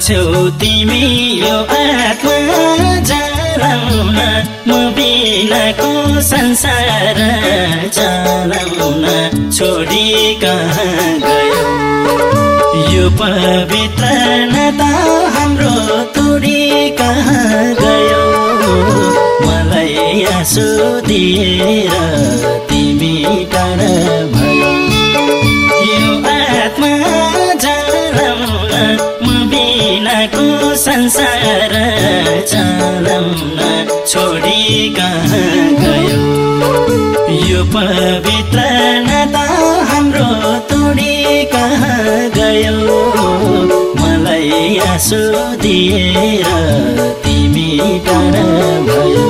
तिमी यो आत्मा जलाउन म बिनाको संसार चलाउन छोडी कहाँ गयो? यो पवित्र नता हाम्रो तुडी कहाँ गयो? मलाई आँसु दिएर तिमी टाढा संसार चलाउन छोडी गयो? यो पवित्र नता हाम्रो तोडी कहाँ गयो? मलाई आँसु दिएर तिमी टाढा भयो।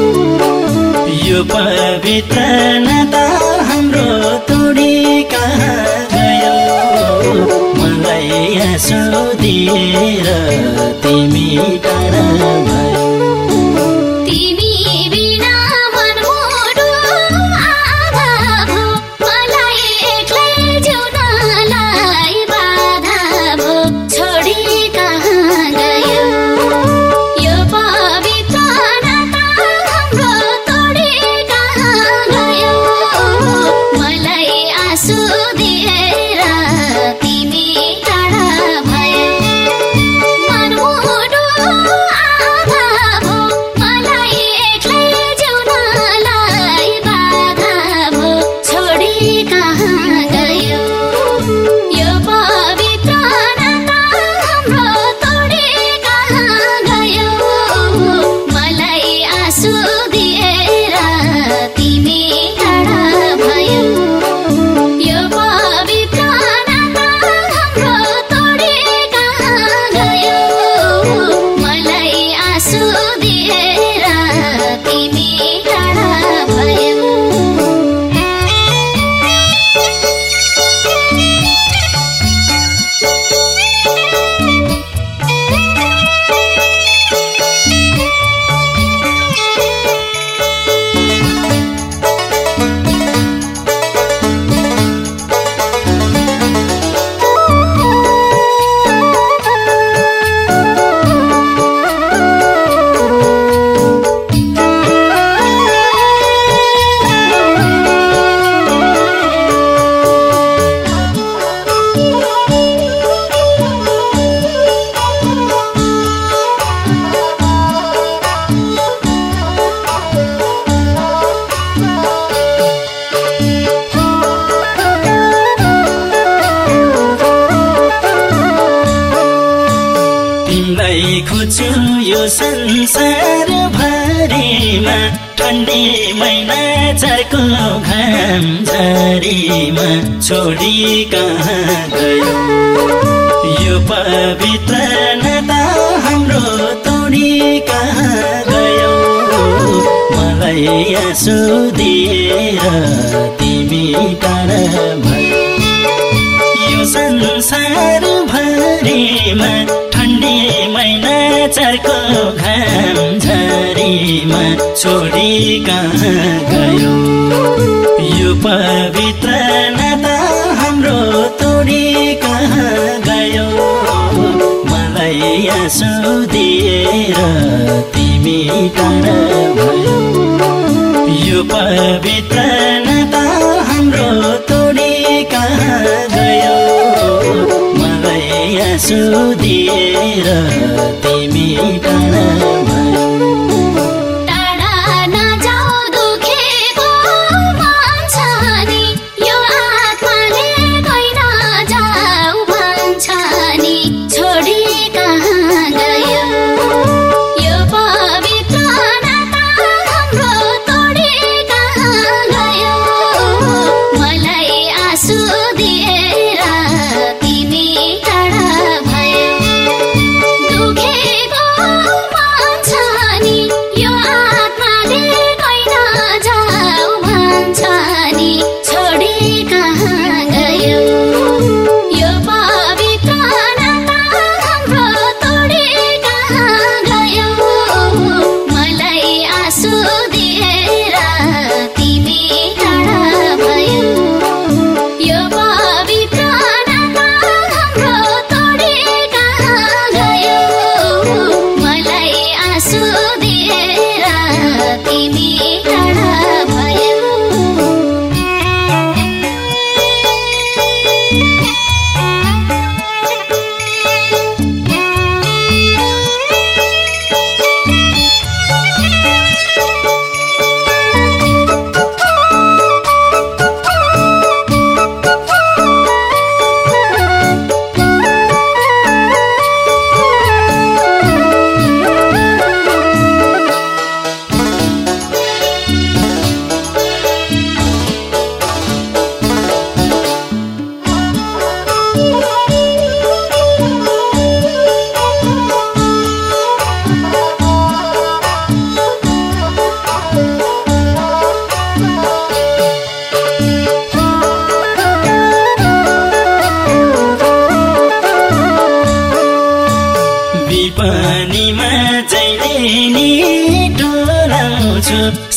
यो पवित्र नता आँसु दिएर तिमी टाढा भयो तिमीलाई खोज्छु यो संसार भरिमा। ठन्डी महिना झर्को घाम झरीमा। छोडी कहाँ गयो? यो पवित्र नता हाम्रो तोडी कहाँ गयो? मलाई आँसु दिएर तिमी टाढा भयो। यो संसार भरिमा महिना चर्को घाम झरीमा छोडी कहाँ गयो? यो पवित्र नाता हाम्रो तोडी कहाँ गयो? मलाई आँसु दिएर तिमी टाढा भयो। यो पवित्र नाता हाम्रो तोडी कहाँ गयो? मलाई आँसु दिएर तिमी टाढा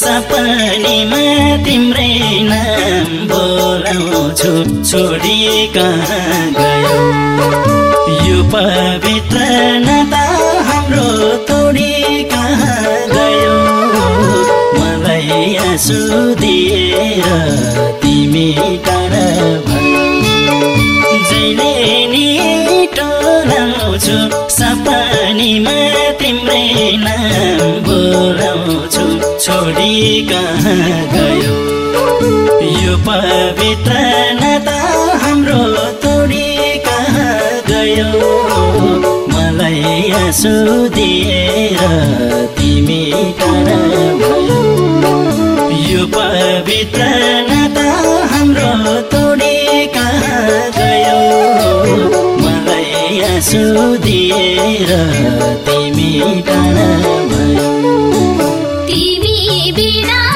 सपनीमा तिम्रै नाम बोलाउँछु छोडी कहाँ गयो? यो पवित्र नाता हाम्रो तोडी कहाँ गयो? मलाई आँसु दिएर तिमी टाढा भयो। जहिले नि टोलाउँछु छोडी कहाँ गयो। यो पवित्र नाता हाम्रो तोडी कहाँ गयो। मलाई आँसु दिएर तिमी यो पवित्र नाता हाम्रो तोडी कहाँ गयो। मलाई आँसु दिएर तिमी टाढा भयो। तिमी